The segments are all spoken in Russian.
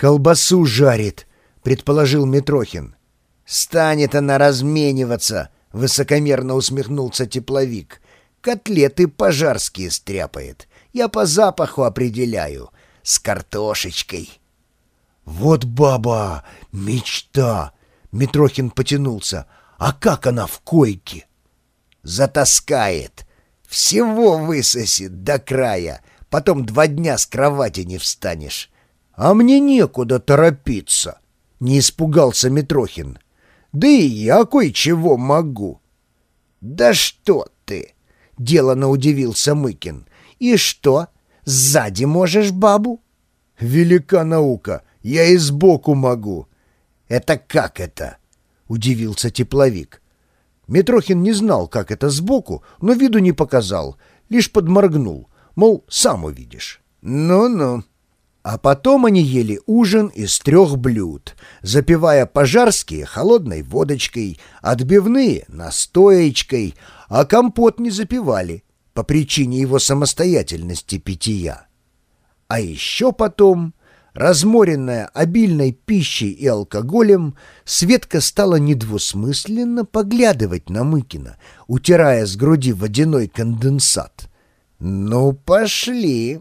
«Колбасу жарит», — предположил Митрохин. «Станет она размениваться», — высокомерно усмехнулся тепловик. «Котлеты пожарские стряпает. Я по запаху определяю. С картошечкой». «Вот баба! Мечта!» — Митрохин потянулся. «А как она в койке?» «Затаскает. Всего высосет до края. Потом два дня с кровати не встанешь. А мне некуда торопиться!» — не испугался Митрохин. «Да и я кое-чего могу». «Да что ты!» — делано удивился Мыкин. «И что, сзади можешь бабу?» «Велика наука, я и сбоку могу». «Это как это?» — удивился тепловик. Митрохин не знал, как это сбоку, но виду не показал, лишь подморгнул, мол, сам увидишь. «Ну-ну». А потом они ели ужин из трех блюд, запивая пожарские холодной водочкой, отбивные настоечкой, а компот не запивали по причине его самостоятельности питья. А еще потом, разморенная обильной пищей и алкоголем, Светка стала недвусмысленно поглядывать на Мыкина, утирая с груди водяной конденсат. «Ну, пошли!»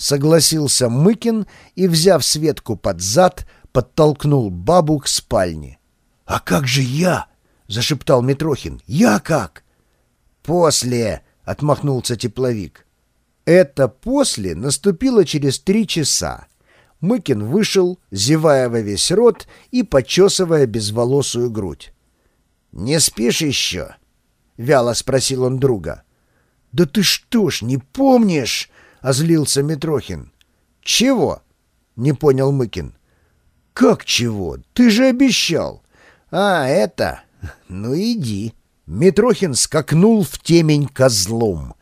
Согласился Мыкин и, взяв Светку под зад, подтолкнул бабу к спальне. «А как же я?» — зашептал Митрохин. «Я как?» «После!» — отмахнулся тепловик. Это «после» наступило через три часа. Мыкин вышел, зевая во весь рот и почесывая безволосую грудь. «Не спишь еще?» — вяло спросил он друга. «Да ты что ж, не помнишь?» — озлился Митрохин. «Чего?» — не понял Мыкин. «Как чего? Ты же обещал!» «А, это? Ну иди!» Митрохин скакнул в темень козлом.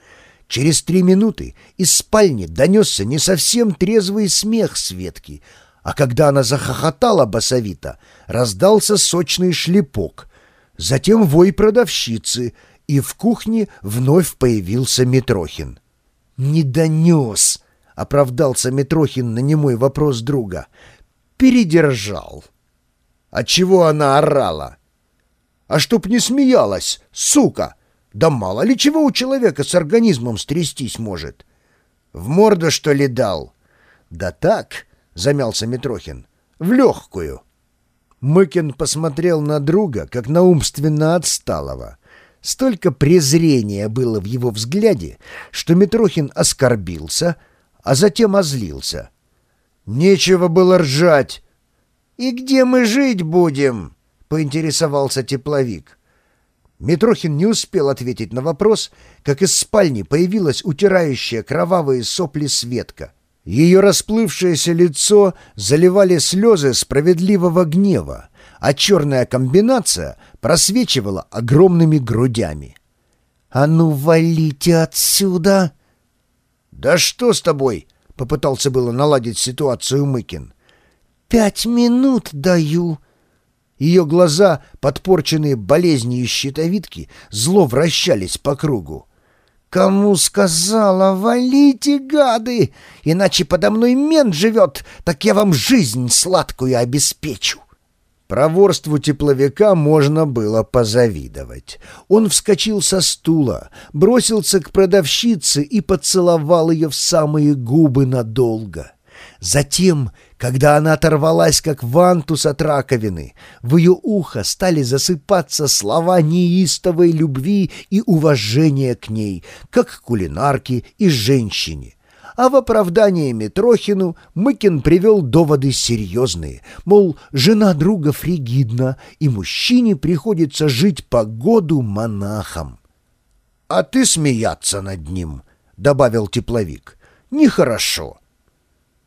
Через три минуты из спальни донесся не совсем трезвый смех Светки, а когда она захохотала басовито, раздался сочный шлепок. Затем вой продавщицы, и в кухне вновь появился Митрохин. «Не донес», — оправдался Митрохин на немой вопрос друга. «Передержал». «А чего она орала?» «А чтоб не смеялась, сука! Да мало ли чего у человека с организмом стрястись может!» «В морду, что ли, дал?» «Да так», — замялся Митрохин, — «в легкую». Мыкин посмотрел на друга, как на умственно отсталого. Столько презрения было в его взгляде, что Митрохин оскорбился, а затем озлился. «Нечего было ржать!» «И где мы жить будем?» — поинтересовался тепловик. Митрохин не успел ответить на вопрос, как из спальни появилась утирающая кровавые сопли Светка. Ее расплывшееся лицо заливали слезы справедливого гнева, а черная комбинация просвечивала огромными грудями. «А ну, валите отсюда!» «Да что с тобой?» — попытался было наладить ситуацию Мыкин. «Пять минут даю!» Ее глаза, подпорченные болезнью щитовидки, зло вращались по кругу. «Кому сказала, валите, гады! Иначе подо мной мент живет, так я вам жизнь сладкую обеспечу!» Проворству тепловика можно было позавидовать. Он вскочил со стула, бросился к продавщице и поцеловал ее в самые губы надолго. Затем, когда она оторвалась, как вантус от раковины, в ее ухо стали засыпаться слова неистовой любви и уважения к ней, как к кулинарке и женщине. А в оправдании Митрохину Мыкин привел доводы серьезные, мол, жена друга фригидна, и мужчине приходится жить по году монахом. «А ты смеяться над ним», — добавил тепловик. «Нехорошо».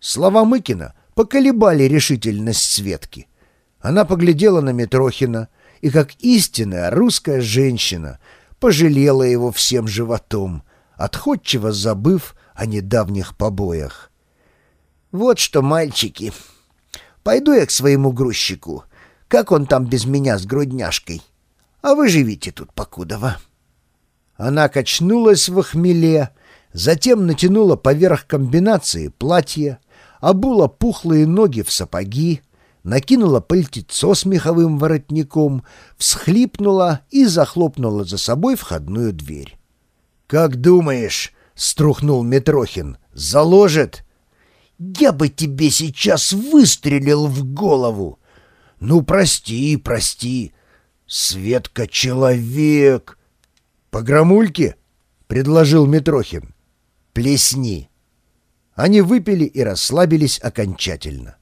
Слова Мыкина поколебали решительность Светки. Она поглядела на Митрохина и, как истинная русская женщина, пожалела его всем животом, отходчиво забыв о недавних побоях. «Вот что, мальчики, пойду я к своему грузчику. Как он там без меня с грудняшкой? А вы живите тут покудова». Она качнулась в хмеле, затем натянула поверх комбинации платье, обула пухлые ноги в сапоги, накинула пальтецо с меховым воротником, всхлипнула и захлопнула за собой входную дверь. «Как думаешь?» — струхнул Митрохин. «Заложит?» «Я бы тебе сейчас выстрелил в голову!» «Ну, прости, прости. Светка человек!» «По громульке?» — предложил Митрохин. «Плесни». Они выпили и расслабились окончательно.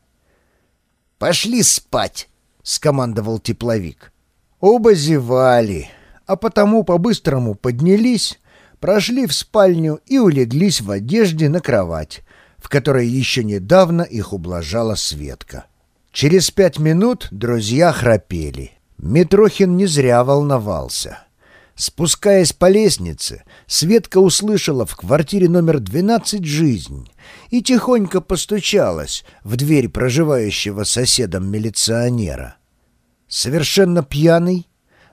«Пошли спать!» — скомандовал тепловик. Оба зевали, а потому по-быстрому поднялись, прошли в спальню и улеглись в одежде на кровать, в которой еще недавно их ублажала Светка. Через пять минут друзья храпели. Митрохин не зря волновался — Спускаясь по лестнице, Светка услышала в квартире номер 12 жизнь и тихонько постучалась в дверь проживающего соседом милиционера. Совершенно пьяный,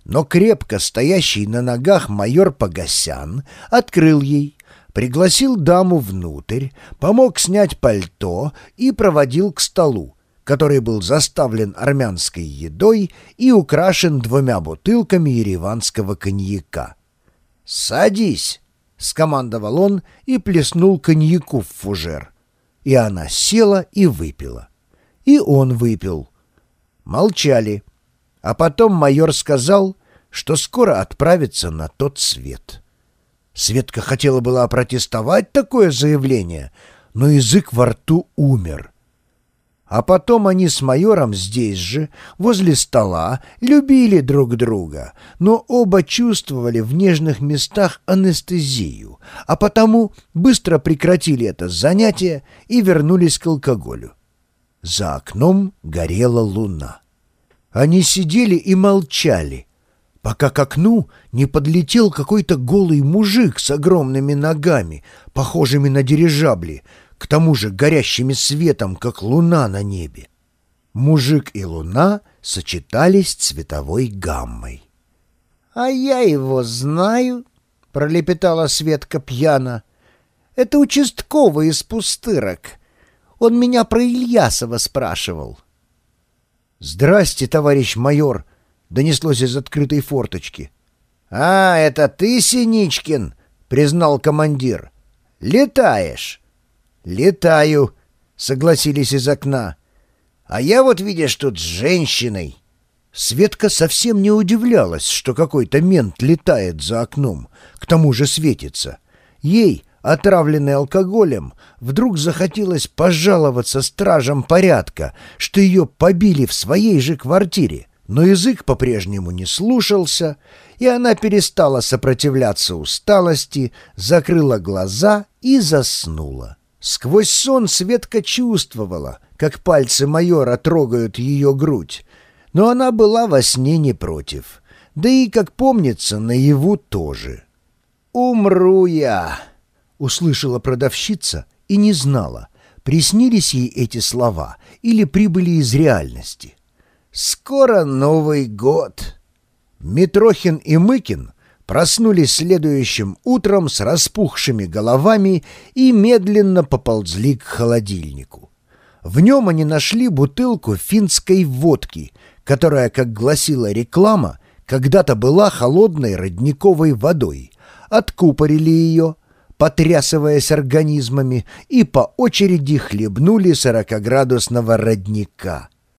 но крепко стоящий на ногах майор Погосян открыл ей, пригласил даму внутрь, помог снять пальто и проводил к столу, который был заставлен армянской едой и украшен двумя бутылками ереванского коньяка. «Садись!» — скомандовал он и плеснул коньяку в фужер. И она села и выпила. И он выпил. Молчали. А потом майор сказал, что скоро отправится на тот свет. Светка хотела была опротестовать такое заявление, но язык во рту умер — а потом они с майором здесь же, возле стола, любили друг друга, но оба чувствовали в нежных местах анестезию, а потому быстро прекратили это занятие и вернулись к алкоголю. За окном горела луна. Они сидели и молчали, пока к окну не подлетел какой-то голый мужик с огромными ногами, похожими на дирижабли, к тому же горящими светом, как луна на небе. Мужик и луна сочетались цветовой гаммой. — А я его знаю, — пролепетала Светка пьяно. — Это участковый из пустырок. Он меня про Ильясова спрашивал. — Здрасте, товарищ майор, — донеслось из открытой форточки. — А, это ты, Синичкин, — признал командир. — Летаешь. «Летаю», — согласились из окна. «А я вот, видишь, тут с женщиной». Светка совсем не удивлялась, что какой-то мент летает за окном, к тому же светится. Ей, отравленной алкоголем, вдруг захотелось пожаловаться стражам порядка, что ее побили в своей же квартире. Но язык по-прежнему не слушался, и она перестала сопротивляться усталости, закрыла глаза и заснула. Сквозь сон Светка чувствовала, как пальцы майора трогают ее грудь, но она была во сне не против, да и, как помнится, наяву тоже. «Умру я!» — услышала продавщица и не знала, приснились ей эти слова или прибыли из реальности. «Скоро Новый год!» Митрохин и Мыкин проснулись следующим утром с распухшими головами и медленно поползли к холодильнику. В нем они нашли бутылку финской водки, которая, как гласила реклама, когда-то была холодной родниковой водой. Откупорили ее, потрясываясь организмами, и по очереди хлебнули сорокоградусного родника —